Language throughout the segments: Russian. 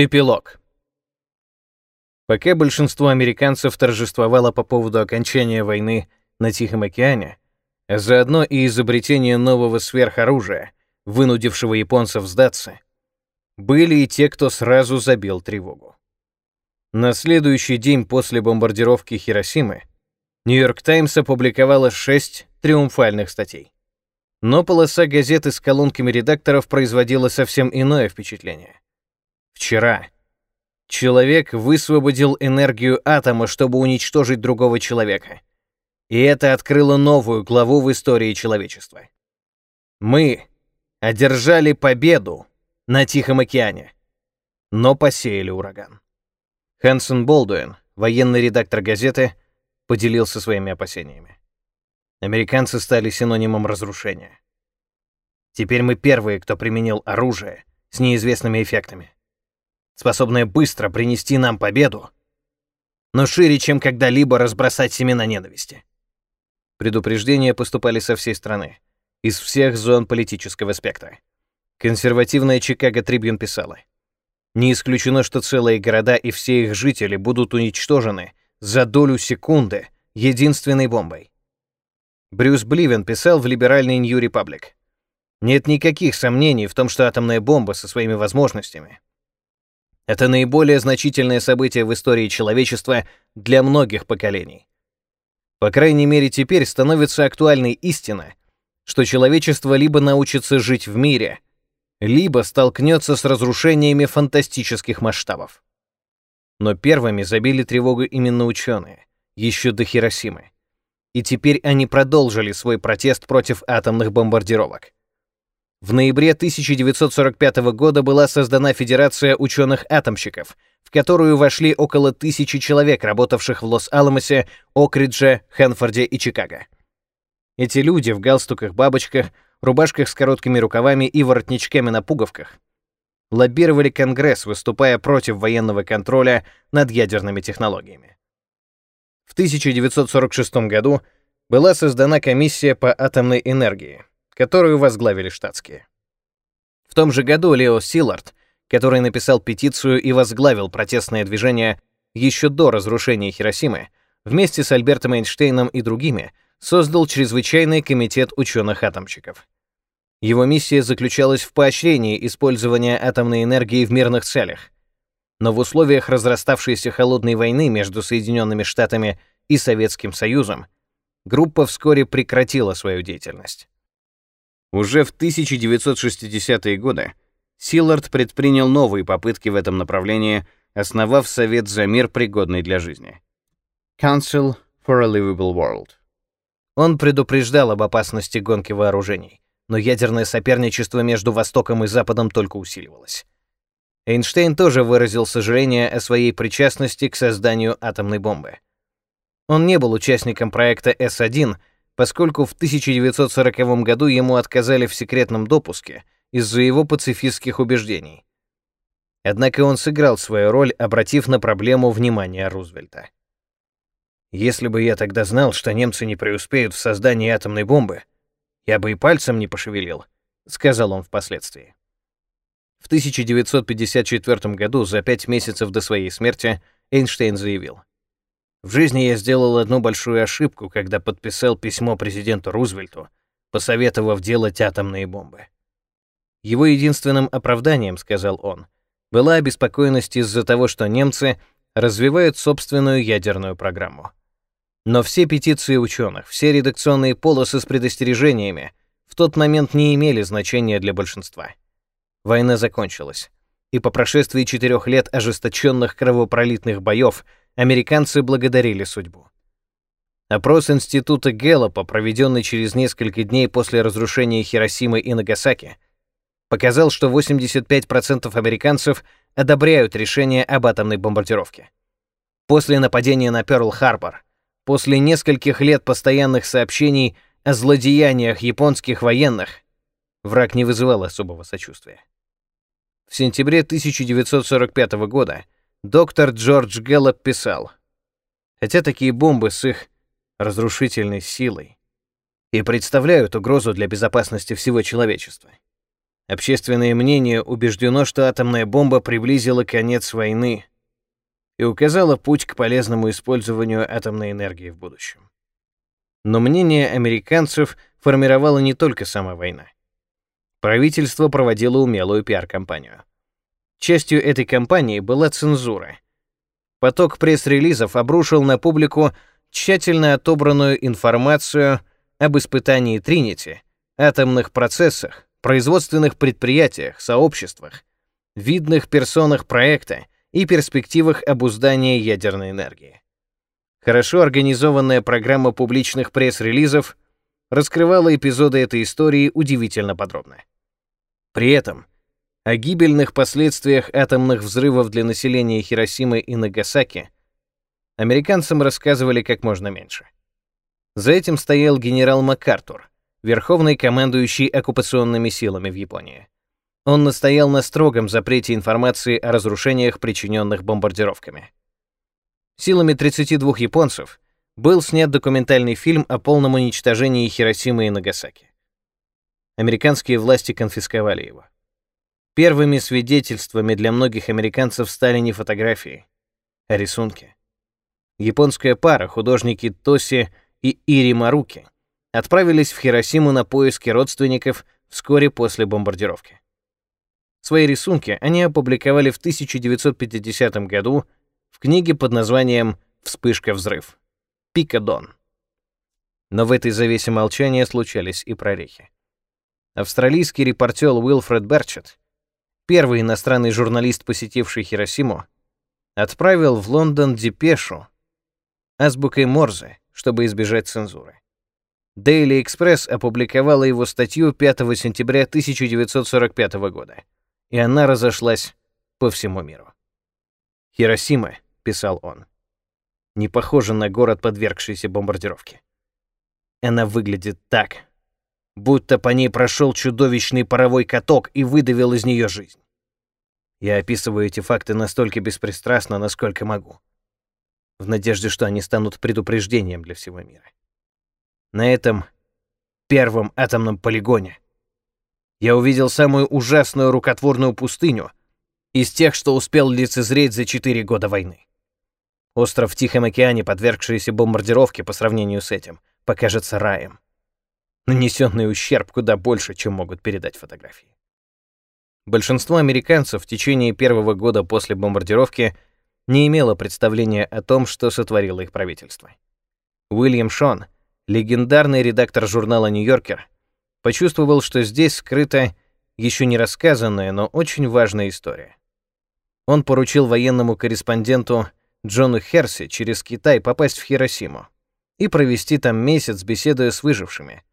Эпилог. Пока большинство американцев торжествовало по поводу окончания войны на Тихом океане, а заодно и изобретения нового сверхоружия, вынудившего японцев сдаться, были и те, кто сразу забил тревогу. На следующий день после бомбардировки Хиросимы Нью-Йорк Таймс опубликовала шесть триумфальных статей. Но полоса газеты с колонками редакторов производила совсем иное впечатление. Вчера человек высвободил энергию атома, чтобы уничтожить другого человека. И это открыло новую главу в истории человечества. Мы одержали победу на Тихом океане, но посеяли ураган. Хэнсон Болдуин, военный редактор газеты, поделился своими опасениями. Американцы стали синонимом разрушения. Теперь мы первые, кто применил оружие с неизвестными эффектами способное быстро принести нам победу, но шире, чем когда-либо разбросать семена ненависти. Предупреждения поступали со всей страны, из всех зон политического спектра. Консервативная Чикаго Трибьюн писала, «Не исключено, что целые города и все их жители будут уничтожены за долю секунды единственной бомбой». Брюс Бливен писал в либеральный New Republic, «Нет никаких сомнений в том, что атомная бомба со своими возможностями это наиболее значительное событие в истории человечества для многих поколений. По крайней мере, теперь становится актуальной истина, что человечество либо научится жить в мире, либо столкнется с разрушениями фантастических масштабов. Но первыми забили тревогу именно ученые, еще до Хиросимы. И теперь они продолжили свой протест против атомных бомбардировок. В ноябре 1945 года была создана Федерация ученых-атомщиков, в которую вошли около тысячи человек, работавших в Лос-Аламосе, Окридже, Хэнфорде и Чикаго. Эти люди в галстуках-бабочках, рубашках с короткими рукавами и воротничками на пуговках лоббировали Конгресс, выступая против военного контроля над ядерными технологиями. В 1946 году была создана комиссия по атомной энергии, которую возглавили штатские. В том же году Лео Силард, который написал петицию и возглавил протестное движение еще до разрушения Хиросимы, вместе с Альбертом Эйнштейном и другими, создал чрезвычайный комитет ученых-атомщиков. Его миссия заключалась в поощрении использования атомной энергии в мирных целях. Но в условиях разраставшейся холодной войны между Соединенными Штатами и Советским Союзом группа вскоре прекратила свою деятельность. Уже в 1960-е годы Силлард предпринял новые попытки в этом направлении, основав Совет за мир, пригодный для жизни. Council for a Livable World. Он предупреждал об опасности гонки вооружений, но ядерное соперничество между Востоком и Западом только усиливалось. Эйнштейн тоже выразил сожаление о своей причастности к созданию атомной бомбы. Он не был участником проекта С-1, поскольку в 1940 году ему отказали в секретном допуске из-за его пацифистских убеждений. Однако он сыграл свою роль, обратив на проблему внимание Рузвельта. «Если бы я тогда знал, что немцы не преуспеют в создании атомной бомбы, я бы и пальцем не пошевелил», — сказал он впоследствии. В 1954 году, за пять месяцев до своей смерти, Эйнштейн заявил, в жизни я сделал одну большую ошибку, когда подписал письмо президенту Рузвельту, посоветовав делать атомные бомбы. Его единственным оправданием, сказал он, была обеспокоенность из-за того, что немцы развивают собственную ядерную программу. Но все петиции ученых, все редакционные полосы с предостережениями в тот момент не имели значения для большинства. Война закончилась, и по прошествии четырех лет ожесточенных кровопролитных боев американцы благодарили судьбу. Опрос института Гэллопа, проведенный через несколько дней после разрушения Хиросимы и Нагасаки, показал, что 85% американцев одобряют решение об атомной бомбардировке. После нападения на Пёрл-Харбор, после нескольких лет постоянных сообщений о злодеяниях японских военных, враг не вызывал особого сочувствия. В сентябре 1945 года доктор Джордж Гэллоп писал, «Хотя такие бомбы с их разрушительной силой и представляют угрозу для безопасности всего человечества, Общественное мнение убеждено, что атомная бомба приблизила конец войны и указала путь к полезному использованию атомной энергии в будущем. Но мнение американцев формировала не только сама война. Правительство проводило умелую пиар-компанию. Частью этой кампании была цензура. Поток пресс-релизов обрушил на публику тщательно отобранную информацию об испытании Тринити, атомных процессах, производственных предприятиях, сообществах, видных персонах проекта и перспективах обуздания ядерной энергии. Хорошо организованная программа публичных пресс-релизов раскрывала эпизоды этой истории удивительно подробно. При этом о гибельных последствиях атомных взрывов для населения Хиросимы и Нагасаки американцам рассказывали как можно меньше. За этим стоял генерал МакАртур, верховный командующий оккупационными силами в Японии. Он настоял на строгом запрете информации о разрушениях, причиненных бомбардировками. Силами 32 японцев был снят документальный фильм о полном уничтожении Хиросимы и Нагасаки. Американские власти конфисковали его. Первыми свидетельствами для многих американцев стали не фотографии, а рисунки. Японская пара, художники Тоси и Ири Маруки, отправились в Хиросиму на поиски родственников вскоре после бомбардировки. Свои рисунки они опубликовали в 1950 году в книге под названием «Вспышка-взрыв» Пикадон. Но в этой завесе молчания случались и прорехи. Австралийский репортер Уилфред Берчет, первый иностранный журналист, посетивший Хиросиму, отправил в Лондон депешу азбукой Морзе, чтобы избежать цензуры. Daily Express опубликовала его статью 5 сентября 1945 года, и она разошлась по всему миру. «Хиросима», — писал он, — «не похожа на город, подвергшийся бомбардировке. Она выглядит так, будто по ней прошел чудовищный паровой каток и выдавил из нее жизнь. Я описываю эти факты настолько беспристрастно, насколько могу, в надежде, что они станут предупреждением для всего мира на этом первом атомном полигоне. Я увидел самую ужасную рукотворную пустыню из тех, что успел лицезреть за четыре года войны. Остров в Тихом океане, подвергшийся бомбардировке по сравнению с этим, покажется раем. Нанесенный ущерб куда больше, чем могут передать фотографии. Большинство американцев в течение первого года после бомбардировки не имело представления о том, что сотворило их правительство. Уильям Шон — легендарный редактор журнала «Нью-Йоркер», почувствовал, что здесь скрыта еще не рассказанная, но очень важная история. Он поручил военному корреспонденту Джону Херси через Китай попасть в Хиросиму и провести там месяц, беседуя с выжившими,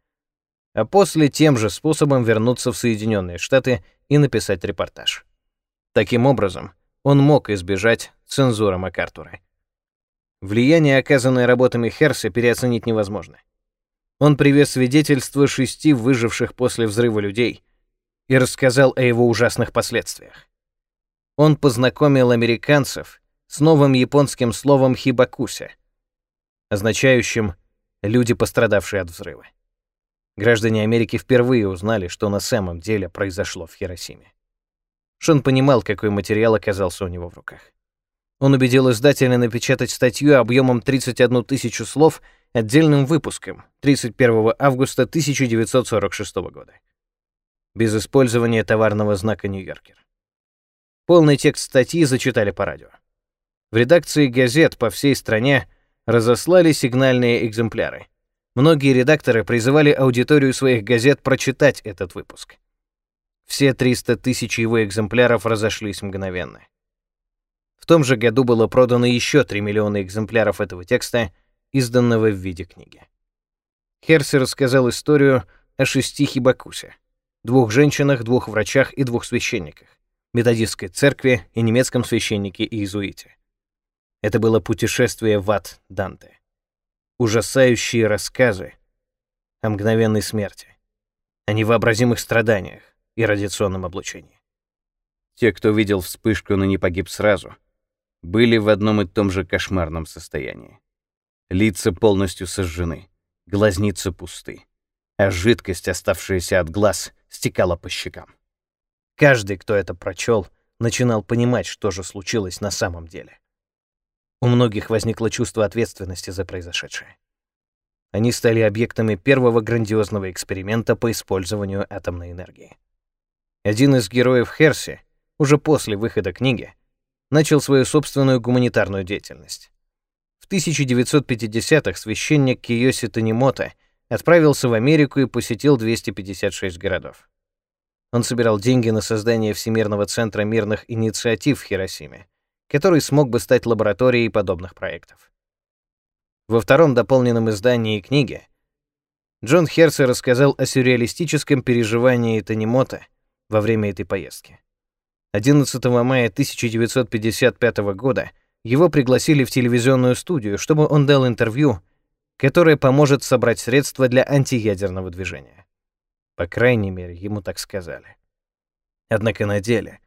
а после тем же способом вернуться в Соединенные Штаты и написать репортаж. Таким образом, он мог избежать цензуры МакАртура. Влияние, оказанное работами Херси, переоценить невозможно. Он привез свидетельства шести выживших после взрыва людей и рассказал о его ужасных последствиях. Он познакомил американцев с новым японским словом «хибакуся», означающим «люди, пострадавшие от взрыва». Граждане Америки впервые узнали, что на самом деле произошло в Хиросиме. Шон понимал, какой материал оказался у него в руках. Он убедил издателя напечатать статью объемом 31 тысячу слов отдельным выпуском 31 августа 1946 года. Без использования товарного знака «Нью-Йоркер». Полный текст статьи зачитали по радио. В редакции газет по всей стране разослали сигнальные экземпляры. Многие редакторы призывали аудиторию своих газет прочитать этот выпуск. Все 300 тысяч его экземпляров разошлись мгновенно. В том же году было продано еще 3 миллиона экземпляров этого текста, изданного в виде книги. Херси рассказал историю о шести хибакусе, двух женщинах, двух врачах и двух священниках, методистской церкви и немецком священнике и иезуите. Это было путешествие в ад Данте. Ужасающие рассказы о мгновенной смерти, о невообразимых страданиях и радиационном облучении. Те, кто видел вспышку, но не погиб сразу — были в одном и том же кошмарном состоянии. Лица полностью сожжены, глазницы пусты, а жидкость, оставшаяся от глаз, стекала по щекам. Каждый, кто это прочел, начинал понимать, что же случилось на самом деле. У многих возникло чувство ответственности за произошедшее. Они стали объектами первого грандиозного эксперимента по использованию атомной энергии. Один из героев Херси, уже после выхода книги, начал свою собственную гуманитарную деятельность. В 1950-х священник Киоси Танимото отправился в Америку и посетил 256 городов. Он собирал деньги на создание Всемирного центра мирных инициатив в Хиросиме, который смог бы стать лабораторией подобных проектов. Во втором дополненном издании книги Джон Херси рассказал о сюрреалистическом переживании Танимото во время этой поездки. 11 мая 1955 года его пригласили в телевизионную студию, чтобы он дал интервью, которое поможет собрать средства для антиядерного движения. По крайней мере, ему так сказали. Однако на деле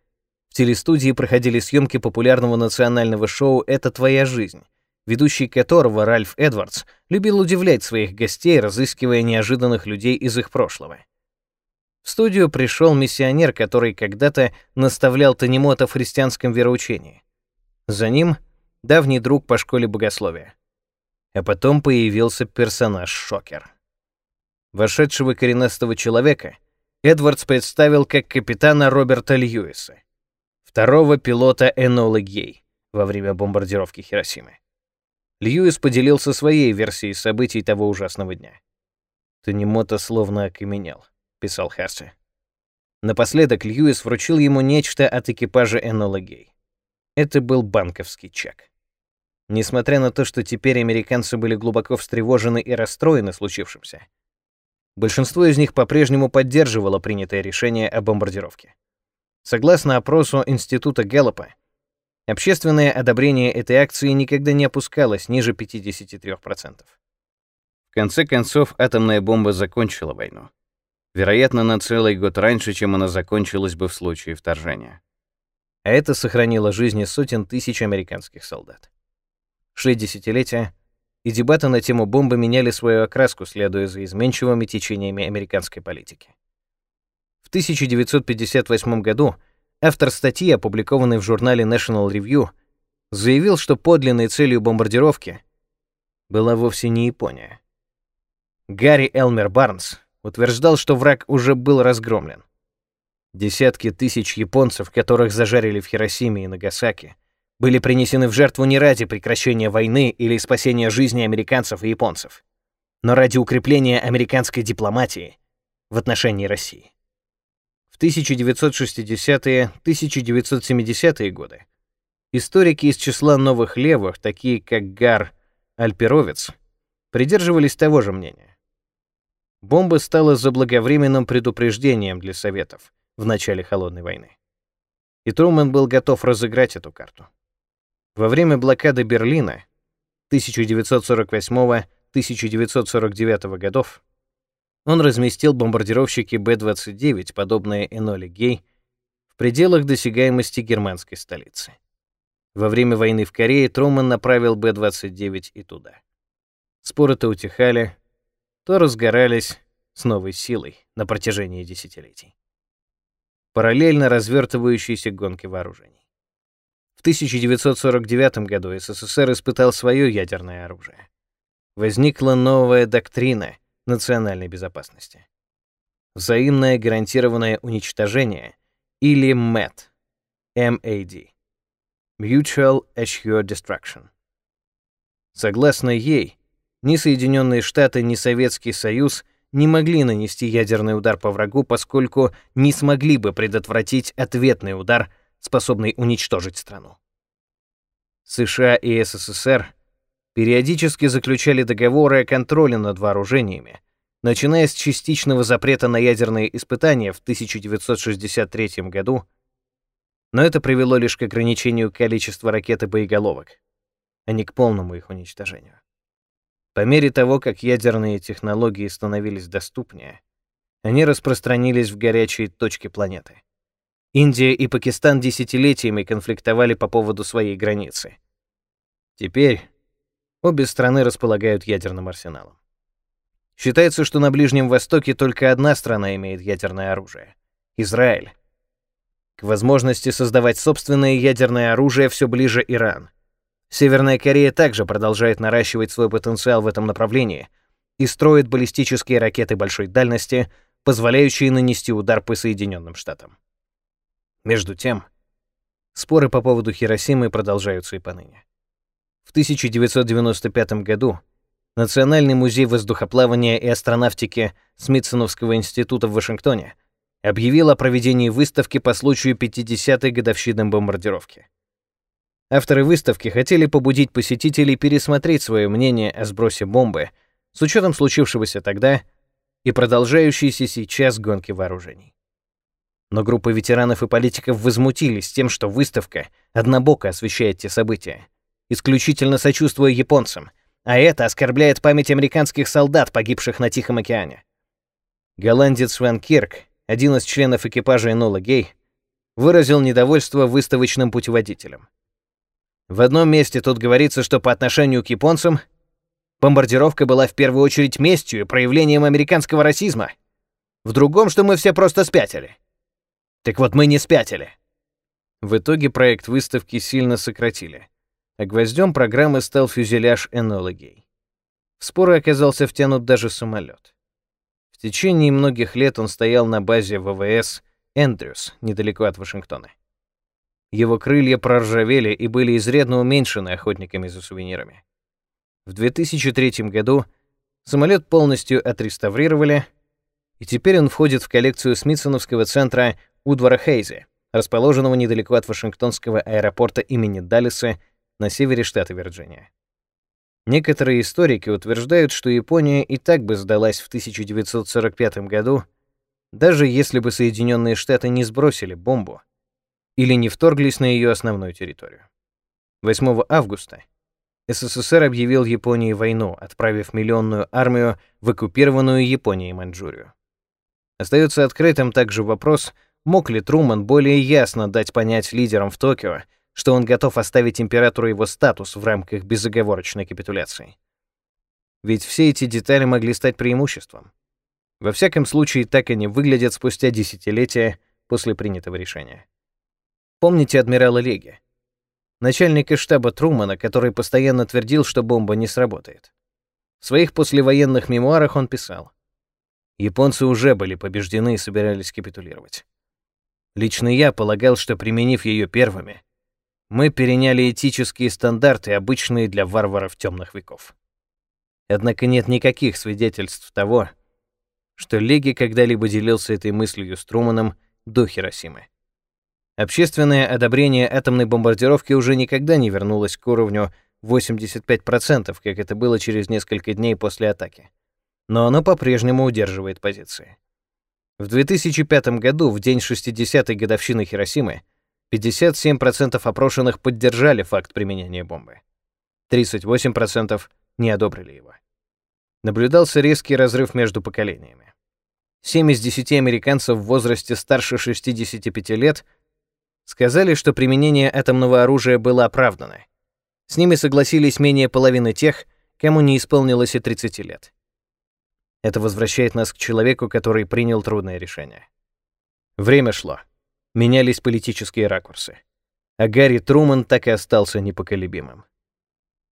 в телестудии проходили съемки популярного национального шоу «Это твоя жизнь», ведущий которого Ральф Эдвардс любил удивлять своих гостей, разыскивая неожиданных людей из их прошлого. В студию пришел миссионер, который когда-то наставлял Танимота в христианском вероучении. За ним — давний друг по школе богословия. А потом появился персонаж-шокер. Вошедшего коренастого человека Эдвардс представил как капитана Роберта Льюиса, второго пилота Энолы Гей во время бомбардировки Хиросимы. Льюис поделился своей версией событий того ужасного дня. Танимото словно окаменел, писал Харси. Напоследок Льюис вручил ему нечто от экипажа Энола Гей. Это был банковский чек. Несмотря на то, что теперь американцы были глубоко встревожены и расстроены случившимся, большинство из них по-прежнему поддерживало принятое решение о бомбардировке. Согласно опросу Института Гэллопа, Общественное одобрение этой акции никогда не опускалось ниже 53%. В конце концов, атомная бомба закончила войну. Вероятно, на целый год раньше, чем она закончилась бы в случае вторжения. А это сохранило жизни сотен тысяч американских солдат. Шли десятилетия, и дебаты на тему бомбы меняли свою окраску, следуя за изменчивыми течениями американской политики. В 1958 году Автор статьи, опубликованной в журнале National Review, заявил, что подлинной целью бомбардировки была вовсе не Япония. Гарри Элмер Барнс утверждал, что враг уже был разгромлен. Десятки тысяч японцев, которых зажарили в Хиросиме и Нагасаки, были принесены в жертву не ради прекращения войны или спасения жизни американцев и японцев, но ради укрепления американской дипломатии в отношении России. 1960-1970-е годы историки из числа новых левых, такие как Гар Альперовец, придерживались того же мнения. Бомба стала заблаговременным предупреждением для Советов в начале Холодной войны. И Трумэн был готов разыграть эту карту. Во время блокады Берлина 1948-1949 годов он разместил бомбардировщики Б-29, подобные Эноле Гей, в пределах досягаемости германской столицы. Во время войны в Корее Трумэн направил Б-29 и туда. Споры то утихали, то разгорались с новой силой на протяжении десятилетий. Параллельно развертывающейся гонке вооружений. В 1949 году СССР испытал свое ядерное оружие. Возникла новая доктрина — национальной безопасности. Взаимное гарантированное уничтожение или MAD, MAD Mutual Assured Destruction. Согласно ей, ни Соединенные Штаты, ни Советский Союз не могли нанести ядерный удар по врагу, поскольку не смогли бы предотвратить ответный удар, способный уничтожить страну. США и СССР периодически заключали договоры о контроле над вооружениями, начиная с частичного запрета на ядерные испытания в 1963 году, но это привело лишь к ограничению количества ракет и боеголовок, а не к полному их уничтожению. По мере того, как ядерные технологии становились доступнее, они распространились в горячие точки планеты. Индия и Пакистан десятилетиями конфликтовали по поводу своей границы. Теперь Обе страны располагают ядерным арсеналом. Считается, что на Ближнем Востоке только одна страна имеет ядерное оружие — Израиль. К возможности создавать собственное ядерное оружие все ближе Иран. Северная Корея также продолжает наращивать свой потенциал в этом направлении и строит баллистические ракеты большой дальности, позволяющие нанести удар по Соединенным Штатам. Между тем, споры по поводу Хиросимы продолжаются и поныне. В 1995 году Национальный музей воздухоплавания и астронавтики Смитсоновского института в Вашингтоне объявил о проведении выставки по случаю 50-й годовщины бомбардировки. Авторы выставки хотели побудить посетителей пересмотреть свое мнение о сбросе бомбы с учетом случившегося тогда и продолжающейся сейчас гонки вооружений. Но группа ветеранов и политиков возмутились тем, что выставка однобоко освещает те события, исключительно сочувствуя японцам, а это оскорбляет память американских солдат, погибших на Тихом океане. Голландец Свен Кирк, один из членов экипажа Энола Гей, выразил недовольство выставочным путеводителем. В одном месте тут говорится, что по отношению к японцам бомбардировка была в первую очередь местью и проявлением американского расизма. В другом, что мы все просто спятили. Так вот, мы не спятили. В итоге проект выставки сильно сократили а гвоздем программы стал фюзеляж Энологий. В споры оказался втянут даже самолет. В течение многих лет он стоял на базе ВВС Эндрюс, недалеко от Вашингтона. Его крылья проржавели и были изрядно уменьшены охотниками за сувенирами. В 2003 году самолет полностью отреставрировали, и теперь он входит в коллекцию Смитсоновского центра Удвара Хейзе, расположенного недалеко от Вашингтонского аэропорта имени Даллеса на севере штата Вирджиния. Некоторые историки утверждают, что Япония и так бы сдалась в 1945 году, даже если бы Соединенные Штаты не сбросили бомбу или не вторглись на ее основную территорию. 8 августа СССР объявил Японии войну, отправив миллионную армию в оккупированную Японией Маньчжурию. Остается открытым также вопрос, мог ли Труман более ясно дать понять лидерам в Токио, что он готов оставить императору его статус в рамках безоговорочной капитуляции. Ведь все эти детали могли стать преимуществом. Во всяком случае, так они выглядят спустя десятилетия после принятого решения. Помните адмирала Леги? Начальника штаба Трумана, который постоянно твердил, что бомба не сработает. В своих послевоенных мемуарах он писал: Японцы уже были побеждены и собирались капитулировать. Лично я полагал, что применив ее первыми, мы переняли этические стандарты, обычные для варваров темных веков. Однако нет никаких свидетельств того, что Леги когда-либо делился этой мыслью с Труманом до Хиросимы. Общественное одобрение атомной бомбардировки уже никогда не вернулось к уровню 85%, как это было через несколько дней после атаки. Но оно по-прежнему удерживает позиции. В 2005 году, в день 60-й годовщины Хиросимы, 57% опрошенных поддержали факт применения бомбы. 38% не одобрили его. Наблюдался резкий разрыв между поколениями. 7 из 10 американцев в возрасте старше 65 лет сказали, что применение атомного оружия было оправдано. С ними согласились менее половины тех, кому не исполнилось и 30 лет. Это возвращает нас к человеку, который принял трудное решение. Время шло менялись политические ракурсы. А Гарри Труман так и остался непоколебимым.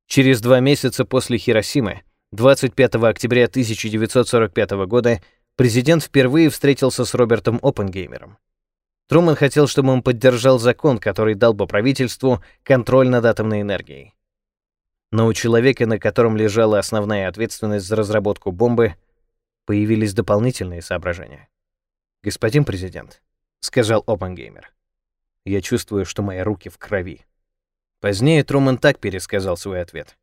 Через два месяца после Хиросимы, 25 октября 1945 года, президент впервые встретился с Робертом Оппенгеймером. Труман хотел, чтобы он поддержал закон, который дал бы правительству контроль над атомной энергией. Но у человека, на котором лежала основная ответственность за разработку бомбы, появились дополнительные соображения. Господин президент, — сказал Оппенгеймер. «Я чувствую, что мои руки в крови». Позднее Труман так пересказал свой ответ.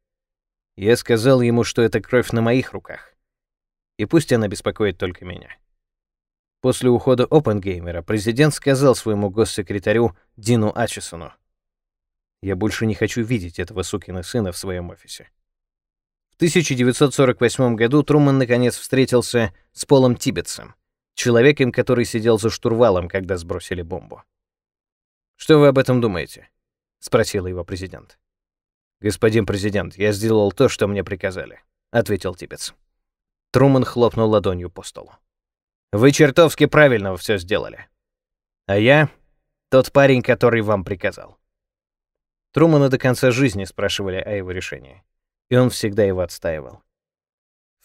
Я сказал ему, что это кровь на моих руках. И пусть она беспокоит только меня. После ухода Оппенгеймера президент сказал своему госсекретарю Дину Ачесону, «Я больше не хочу видеть этого сукина сына в своем офисе». В 1948 году Труман наконец встретился с Полом Тибетсом, человеком, который сидел за штурвалом, когда сбросили бомбу. «Что вы об этом думаете?» — спросил его президент. «Господин президент, я сделал то, что мне приказали», — ответил Тибетс. Труман хлопнул ладонью по столу. «Вы чертовски правильно все сделали. А я Тот парень, который вам приказал. Трумана до конца жизни спрашивали о его решении, и он всегда его отстаивал.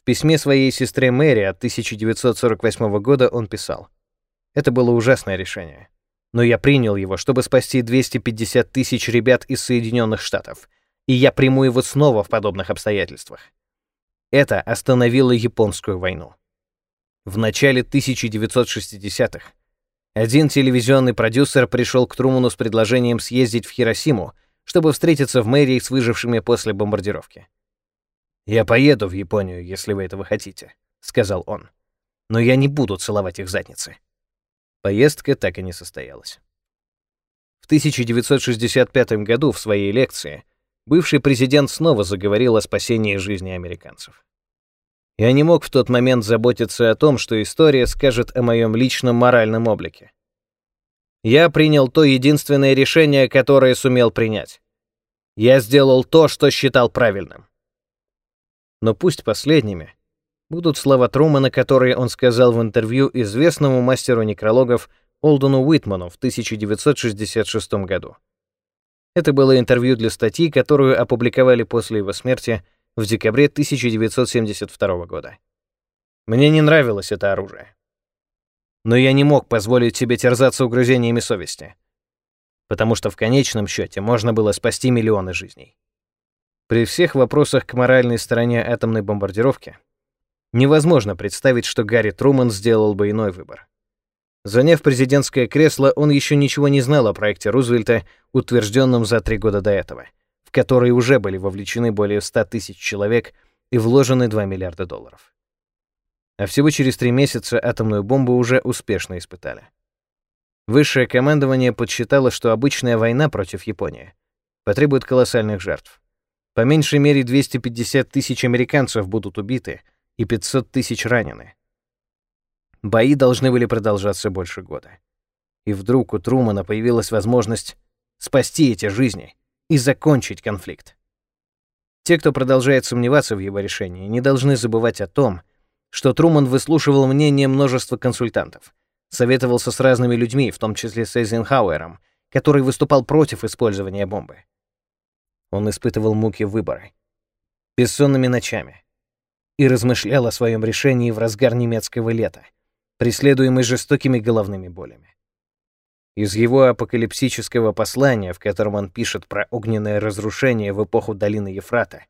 Письме своей сестре Мэри от 1948 года он писал, «Это было ужасное решение, но я принял его, чтобы спасти 250 тысяч ребят из Соединенных Штатов, и я приму его снова в подобных обстоятельствах. Это остановило японскую войну. В начале 1960-х один телевизионный продюсер пришел к Труману с предложением съездить в Хиросиму, чтобы встретиться в мэрии с выжившими после бомбардировки. «Я поеду в Японию, если вы этого хотите», — сказал он. «Но я не буду целовать их задницы». Поездка так и не состоялась. В 1965 году в своей лекции бывший президент снова заговорил о спасении жизни американцев. Я не мог в тот момент заботиться о том, что история скажет о моем личном моральном облике. Я принял то единственное решение, которое сумел принять. Я сделал то, что считал правильным. Но пусть последними будут слова Трумана, которые он сказал в интервью известному мастеру некрологов Олдону Уитману в 1966 году. Это было интервью для статьи, которую опубликовали после его смерти в декабре 1972 года. Мне не нравилось это оружие. Но я не мог позволить себе терзаться угрызениями совести, потому что в конечном счете можно было спасти миллионы жизней. При всех вопросах к моральной стороне атомной бомбардировки невозможно представить, что Гарри Труман сделал бы иной выбор. Заняв президентское кресло, он еще ничего не знал о проекте Рузвельта, утвержденном за три года до этого — в который уже были вовлечены более 100 тысяч человек и вложены 2 миллиарда долларов. А всего через три месяца атомную бомбу уже успешно испытали. Высшее командование подсчитало, что обычная война против Японии потребует колоссальных жертв. По меньшей мере 250 тысяч американцев будут убиты и 500 тысяч ранены. Бои должны были продолжаться больше года. И вдруг у Трумана появилась возможность спасти эти жизни и закончить конфликт. Те, кто продолжает сомневаться в его решении, не должны забывать о том, что Труман выслушивал мнение множества консультантов, советовался с разными людьми, в том числе с Эйзенхауэром, который выступал против использования бомбы. Он испытывал муки выбора, бессонными ночами, и размышлял о своем решении в разгар немецкого лета, преследуемый жестокими головными болями. Из его апокалипсического послания, в котором он пишет про огненное разрушение в эпоху долины Ефрата,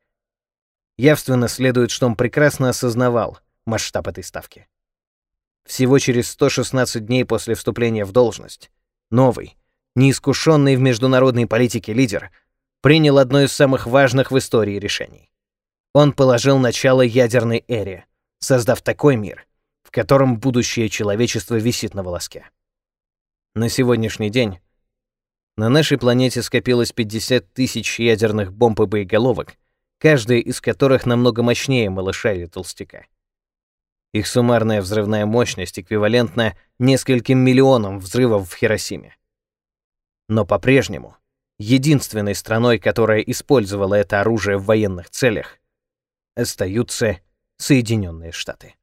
явственно следует, что он прекрасно осознавал масштаб этой ставки. Всего через 116 дней после вступления в должность новый, неискушенный в международной политике лидер принял одно из самых важных в истории решений. Он положил начало ядерной эре, создав такой мир, в котором будущее человечества висит на волоске. На сегодняшний день на нашей планете скопилось 50 тысяч ядерных бомб и боеголовок, каждая из которых намного мощнее малыша или толстяка. Их суммарная взрывная мощность эквивалентна нескольким миллионам взрывов в Хиросиме. Но по-прежнему единственной страной, которая использовала это оружие в военных целях, остаются Соединенные Штаты.